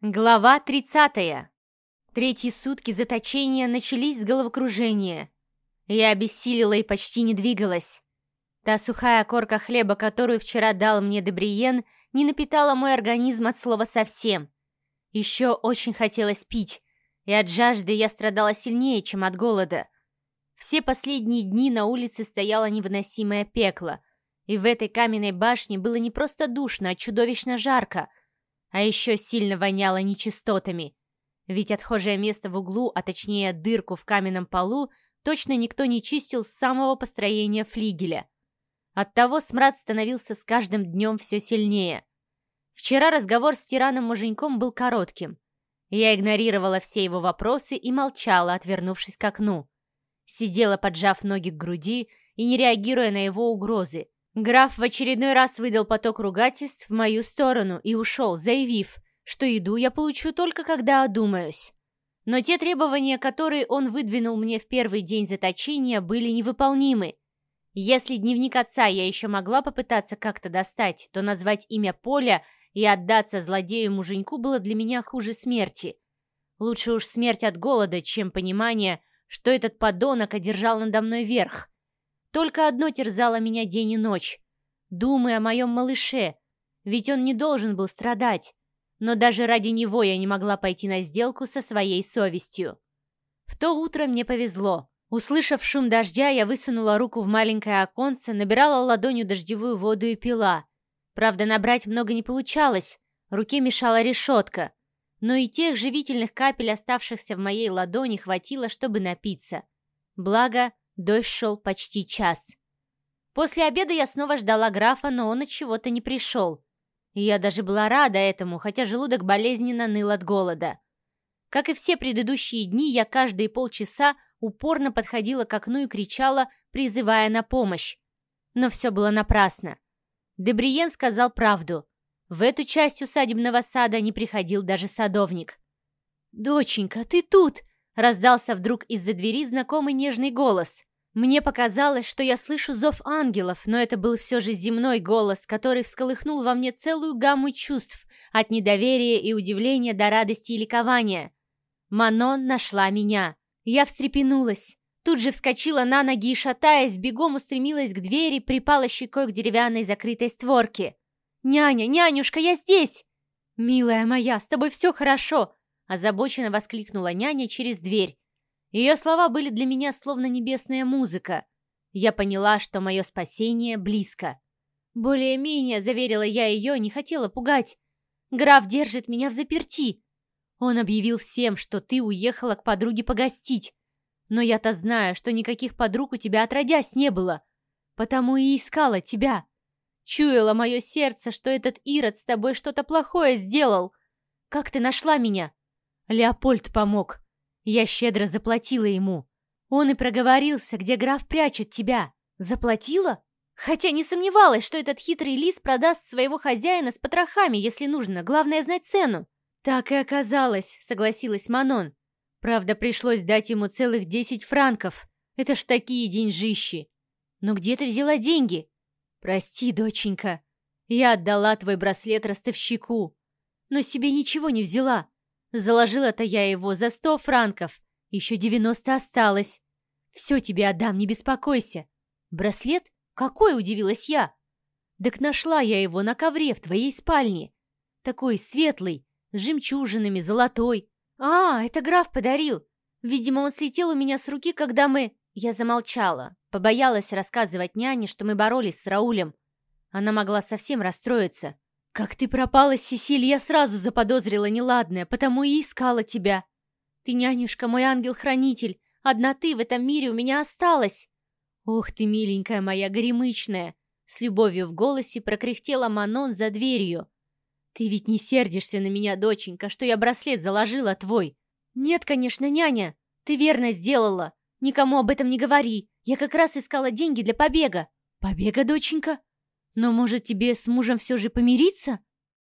Глава 30. Третьи сутки заточения начались с головокружения. Я обессилила и почти не двигалась. Та сухая корка хлеба, которую вчера дал мне Дебриен, не напитала мой организм от слова совсем. Еще очень хотелось пить, и от жажды я страдала сильнее, чем от голода. Все последние дни на улице стояло невыносимое пекло, и в этой каменной башне было не просто душно, а чудовищно жарко — а еще сильно воняло нечистотами. Ведь отхожее место в углу, а точнее дырку в каменном полу, точно никто не чистил с самого построения флигеля. Оттого смрад становился с каждым днем все сильнее. Вчера разговор с тираном-муженьком был коротким. Я игнорировала все его вопросы и молчала, отвернувшись к окну. Сидела, поджав ноги к груди и не реагируя на его угрозы. Граф в очередной раз выдал поток ругательств в мою сторону и ушел, заявив, что еду я получу только когда одумаюсь. Но те требования, которые он выдвинул мне в первый день заточения, были невыполнимы. Если дневник отца я еще могла попытаться как-то достать, то назвать имя Поля и отдаться злодею-муженьку было для меня хуже смерти. Лучше уж смерть от голода, чем понимание, что этот подонок одержал надо мной верх. Только одно терзало меня день и ночь. Думы о моем малыше, ведь он не должен был страдать. Но даже ради него я не могла пойти на сделку со своей совестью. В то утро мне повезло. Услышав шум дождя, я высунула руку в маленькое оконце, набирала ладонью дождевую воду и пила. Правда, набрать много не получалось, руке мешала решетка. Но и тех живительных капель, оставшихся в моей ладони, хватило, чтобы напиться. Благо, Дождь шел почти час. После обеда я снова ждала графа, но он от чего-то не пришел. И я даже была рада этому, хотя желудок болезненно ныл от голода. Как и все предыдущие дни, я каждые полчаса упорно подходила к окну и кричала, призывая на помощь. Но все было напрасно. Дебриен сказал правду. В эту часть усадебного сада не приходил даже садовник. «Доченька, ты тут!» — раздался вдруг из-за двери знакомый нежный голос. Мне показалось, что я слышу зов ангелов, но это был все же земной голос, который всколыхнул во мне целую гамму чувств, от недоверия и удивления до радости и ликования. Манон нашла меня. Я встрепенулась. Тут же вскочила на ноги и, шатаясь, бегом устремилась к двери, припала щекой к деревянной закрытой створке. «Няня, нянюшка, я здесь!» «Милая моя, с тобой все хорошо!» Озабоченно воскликнула няня через дверь. Ее слова были для меня словно небесная музыка. Я поняла, что мое спасение близко. Более-менее, заверила я ее, не хотела пугать. Граф держит меня в заперти. Он объявил всем, что ты уехала к подруге погостить. Но я-то знаю, что никаких подруг у тебя отродясь не было. Потому и искала тебя. Чуяло мое сердце, что этот Ирод с тобой что-то плохое сделал. Как ты нашла меня? Леопольд помог. Я щедро заплатила ему. Он и проговорился, где граф прячет тебя. Заплатила? Хотя не сомневалась, что этот хитрый лис продаст своего хозяина с потрохами, если нужно. Главное знать цену. Так и оказалось, согласилась Манон. Правда, пришлось дать ему целых десять франков. Это ж такие деньжищи. Но где ты взяла деньги? Прости, доченька. Я отдала твой браслет ростовщику. Но себе ничего не взяла. Заложила-то я его за сто франков. Еще девяносто осталось. Все тебе отдам, не беспокойся. Браслет? Какой, удивилась я. Так нашла я его на ковре в твоей спальне. Такой светлый, с жемчужинами, золотой. А, это граф подарил. Видимо, он слетел у меня с руки, когда мы... Я замолчала. Побоялась рассказывать няне, что мы боролись с Раулем. Она могла совсем расстроиться. «Как ты пропала, Сесиль, я сразу заподозрила неладное, потому и искала тебя. Ты, нянюшка, мой ангел-хранитель, одна ты в этом мире у меня осталась. Ох ты, миленькая моя горемычная!» С любовью в голосе прокряхтела Манон за дверью. «Ты ведь не сердишься на меня, доченька, что я браслет заложила твой?» «Нет, конечно, няня, ты верно сделала. Никому об этом не говори. Я как раз искала деньги для побега». «Побега, доченька?» Но, может, тебе с мужем все же помириться?